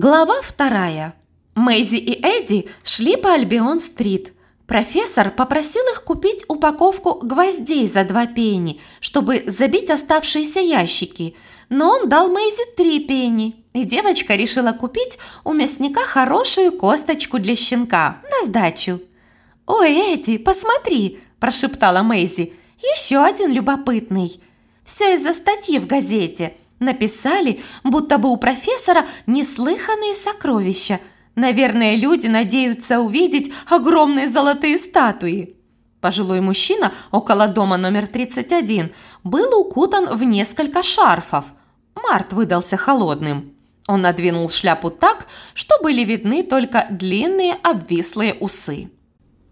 Глава вторая. Мэйзи и Эдди шли по Альбион-стрит. Профессор попросил их купить упаковку гвоздей за два пенни, чтобы забить оставшиеся ящики. Но он дал Мэйзи три пенни, и девочка решила купить у мясника хорошую косточку для щенка на сдачу. «Ой, Эдди, посмотри!» – прошептала Мэйзи. «Еще один любопытный. Все из-за статьи в газете». Написали, будто бы у профессора неслыханные сокровища. Наверное, люди надеются увидеть огромные золотые статуи. Пожилой мужчина около дома номер 31 был укутан в несколько шарфов. Март выдался холодным. Он надвинул шляпу так, что были видны только длинные обвислые усы.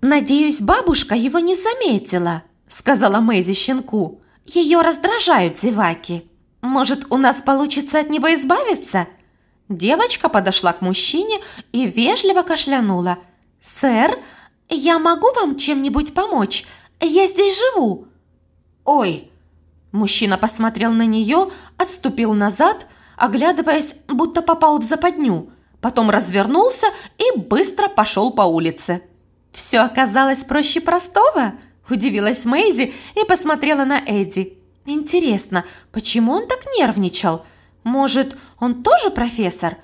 «Надеюсь, бабушка его не заметила», – сказала Мэйзи щенку. «Ее раздражают зеваки». Может, у нас получится от него избавиться?» Девочка подошла к мужчине и вежливо кашлянула. «Сэр, я могу вам чем-нибудь помочь? Я здесь живу». «Ой!» Мужчина посмотрел на нее, отступил назад, оглядываясь, будто попал в западню. Потом развернулся и быстро пошел по улице. «Все оказалось проще простого?» – удивилась Мэйзи и посмотрела на Эдди. Интересно, почему он так нервничал? Может, он тоже профессор?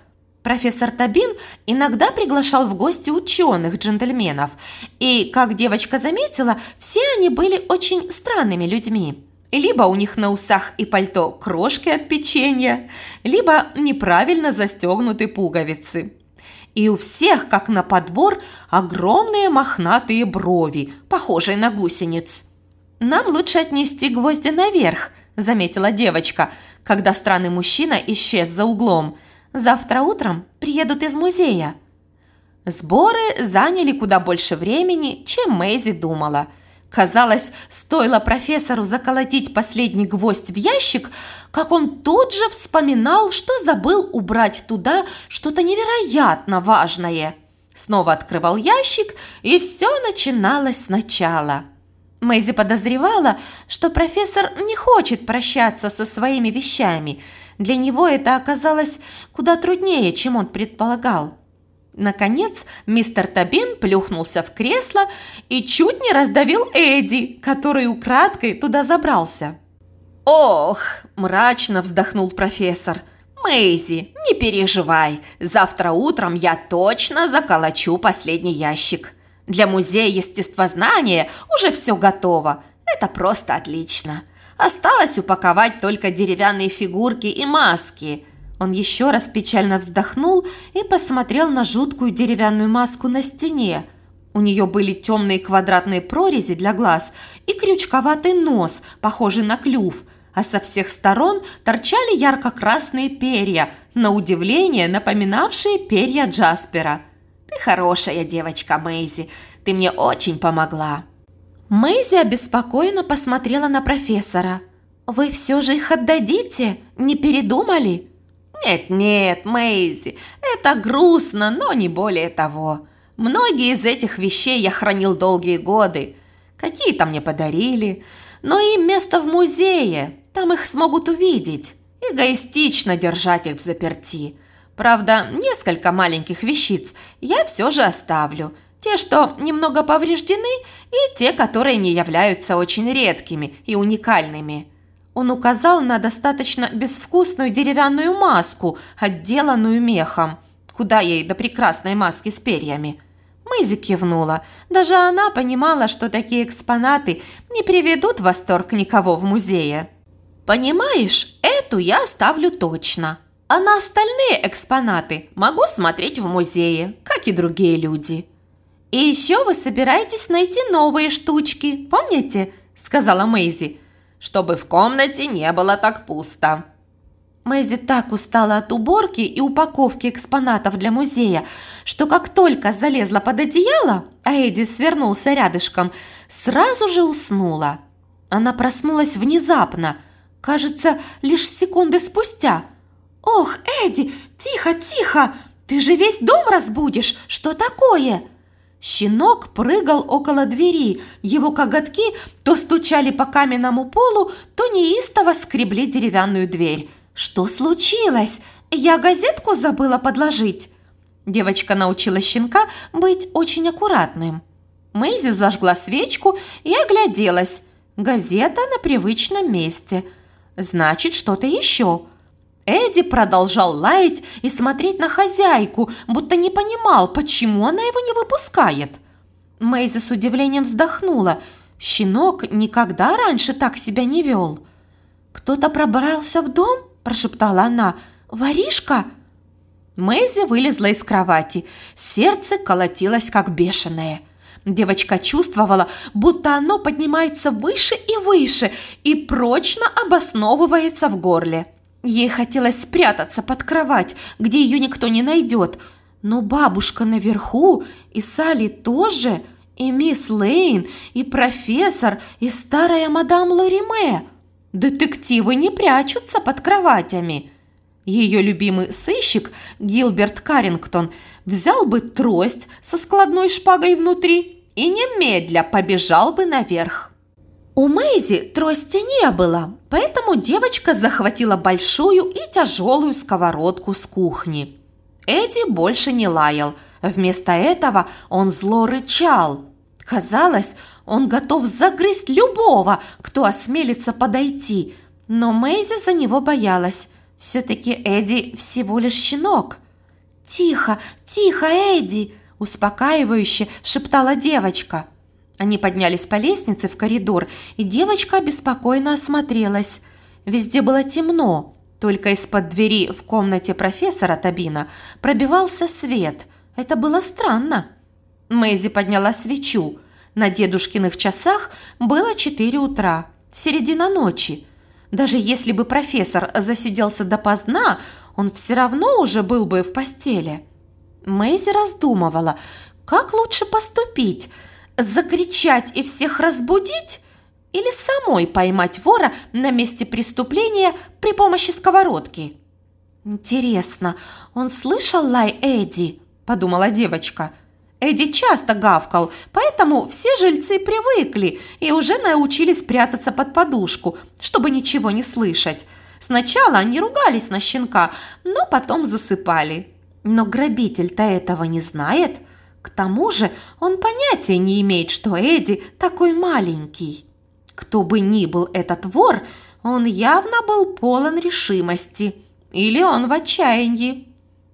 Профессор Табин иногда приглашал в гости ученых-джентльменов, и, как девочка заметила, все они были очень странными людьми. Либо у них на усах и пальто крошки от печенья, либо неправильно застегнуты пуговицы. И у всех, как на подбор, огромные мохнатые брови, похожие на гусениц. «Нам лучше отнести гвозди наверх», – заметила девочка, когда странный мужчина исчез за углом. «Завтра утром приедут из музея». Сборы заняли куда больше времени, чем Мэйзи думала. Казалось, стоило профессору заколотить последний гвоздь в ящик, как он тут же вспоминал, что забыл убрать туда что-то невероятно важное. Снова открывал ящик, и все начиналось сначала – Мэйзи подозревала, что профессор не хочет прощаться со своими вещами. Для него это оказалось куда труднее, чем он предполагал. Наконец, мистер Табин плюхнулся в кресло и чуть не раздавил Эдди, который украдкой туда забрался. «Ох!» – мрачно вздохнул профессор. «Мэйзи, не переживай, завтра утром я точно заколочу последний ящик». Для музея естествознания уже все готово. Это просто отлично. Осталось упаковать только деревянные фигурки и маски. Он еще раз печально вздохнул и посмотрел на жуткую деревянную маску на стене. У нее были темные квадратные прорези для глаз и крючковатый нос, похожий на клюв, а со всех сторон торчали ярко-красные перья, на удивление напоминавшие перья Джаспера – ты хорошая девочка, Мэйзи. Ты мне очень помогла». Мэйзи обеспокоенно посмотрела на профессора. «Вы все же их отдадите? Не передумали?» «Нет-нет, Мэйзи, это грустно, но не более того. Многие из этих вещей я хранил долгие годы. Какие-то мне подарили, но им место в музее, там их смогут увидеть. Эгоистично держать их в заперти. Правда, несколько маленьких вещиц я все же оставлю. Те, что немного повреждены, и те, которые не являются очень редкими и уникальными. Он указал на достаточно безвкусную деревянную маску, отделанную мехом. Куда ей до прекрасной маски с перьями? Мэйзи кивнула. Даже она понимала, что такие экспонаты не приведут восторг никого в музее. «Понимаешь, эту я оставлю точно», а на остальные экспонаты могу смотреть в музее, как и другие люди. И еще вы собираетесь найти новые штучки, помните? Сказала Мэйзи, чтобы в комнате не было так пусто. Мэйзи так устала от уборки и упаковки экспонатов для музея, что как только залезла под одеяло, а Эдди свернулся рядышком, сразу же уснула. Она проснулась внезапно, кажется, лишь секунды спустя – «Ох, Эдди, тихо, тихо! Ты же весь дом разбудишь! Что такое?» Щенок прыгал около двери, его коготки то стучали по каменному полу, то неистово скребли деревянную дверь. «Что случилось? я газетку забыла подложить». Девочка научила щенка быть очень аккуратным. Мэйзи зажгла свечку и огляделась. Газета на привычном месте. Значит, что-то еще. Эдди продолжал лаять и смотреть на хозяйку, будто не понимал, почему она его не выпускает. Мэйзи с удивлением вздохнула. Щенок никогда раньше так себя не вел. «Кто-то пробрался в дом?» – прошептала она. «Воришка?» Мэйзи вылезла из кровати. Сердце колотилось, как бешеное. Девочка чувствовала, будто оно поднимается выше и выше и прочно обосновывается в горле. Ей хотелось спрятаться под кровать, где ее никто не найдет. Но бабушка наверху, и Салли тоже, и мисс Лейн, и профессор, и старая мадам Лориме. Детективы не прячутся под кроватями. Ее любимый сыщик Гилберт Каррингтон взял бы трость со складной шпагой внутри и немедля побежал бы наверх. У Мэйзи трости не было, поэтому девочка захватила большую и тяжелую сковородку с кухни. Эдди больше не лаял, вместо этого он зло рычал. Казалось, он готов загрызть любого, кто осмелится подойти, но Мэйзи за него боялась – все-таки Эдди всего лишь щенок. «Тихо, тихо, Эдди!» – успокаивающе шептала девочка. Они поднялись по лестнице в коридор, и девочка беспокойно осмотрелась. Везде было темно, только из-под двери в комнате профессора Табина пробивался свет. Это было странно. Мэйзи подняла свечу. На дедушкиных часах было четыре утра, середина ночи. Даже если бы профессор засиделся допоздна, он все равно уже был бы в постели. Мэйзи раздумывала, как лучше поступить – закричать и всех разбудить или самой поймать вора на месте преступления при помощи сковородки? «Интересно, он слышал лай Эдди?» – подумала девочка – Эдди часто гавкал, поэтому все жильцы привыкли и уже научились прятаться под подушку, чтобы ничего не слышать. Сначала они ругались на щенка, но потом засыпали. Но грабитель-то этого не знает. К тому же он понятия не имеет, что Эдди такой маленький. Кто бы ни был этот вор, он явно был полон решимости. Или он в отчаянии.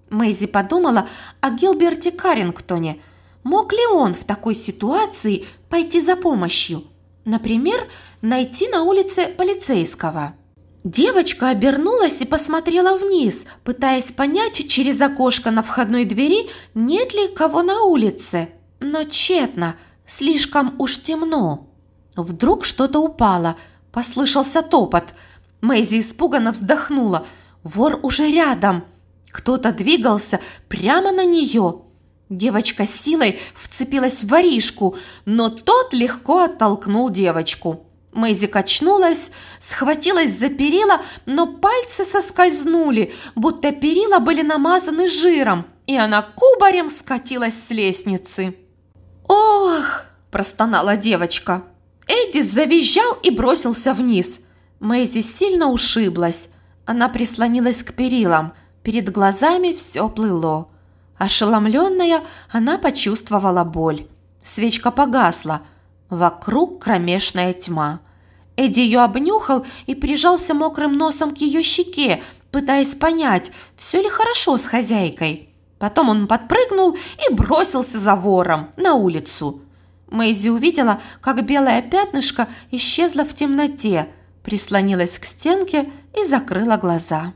Мэйзи подумала о Гилберте Каррингтоне – Мог ли он в такой ситуации пойти за помощью? Например, найти на улице полицейского. Девочка обернулась и посмотрела вниз, пытаясь понять через окошко на входной двери, нет ли кого на улице. Но тщетно, слишком уж темно. Вдруг что-то упало, послышался топот. Мэйзи испуганно вздохнула. Вор уже рядом. Кто-то двигался прямо на нее. Девочка силой вцепилась в воришку, но тот легко оттолкнул девочку. Мэйзи качнулась, схватилась за перила, но пальцы соскользнули, будто перила были намазаны жиром, и она кубарем скатилась с лестницы. «Ох!» – простонала девочка. Эдди завизжал и бросился вниз. Мэйзи сильно ушиблась. Она прислонилась к перилам. Перед глазами все плыло. Ошеломленная, она почувствовала боль. Свечка погасла. Вокруг кромешная тьма. Эдди ее обнюхал и прижался мокрым носом к ее щеке, пытаясь понять, все ли хорошо с хозяйкой. Потом он подпрыгнул и бросился за вором на улицу. Мэйзи увидела, как белое пятнышко исчезло в темноте, прислонилась к стенке и закрыла глаза.